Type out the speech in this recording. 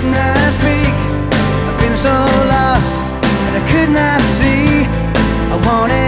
could not speak. I've been so lost, and I could not see. I wanted.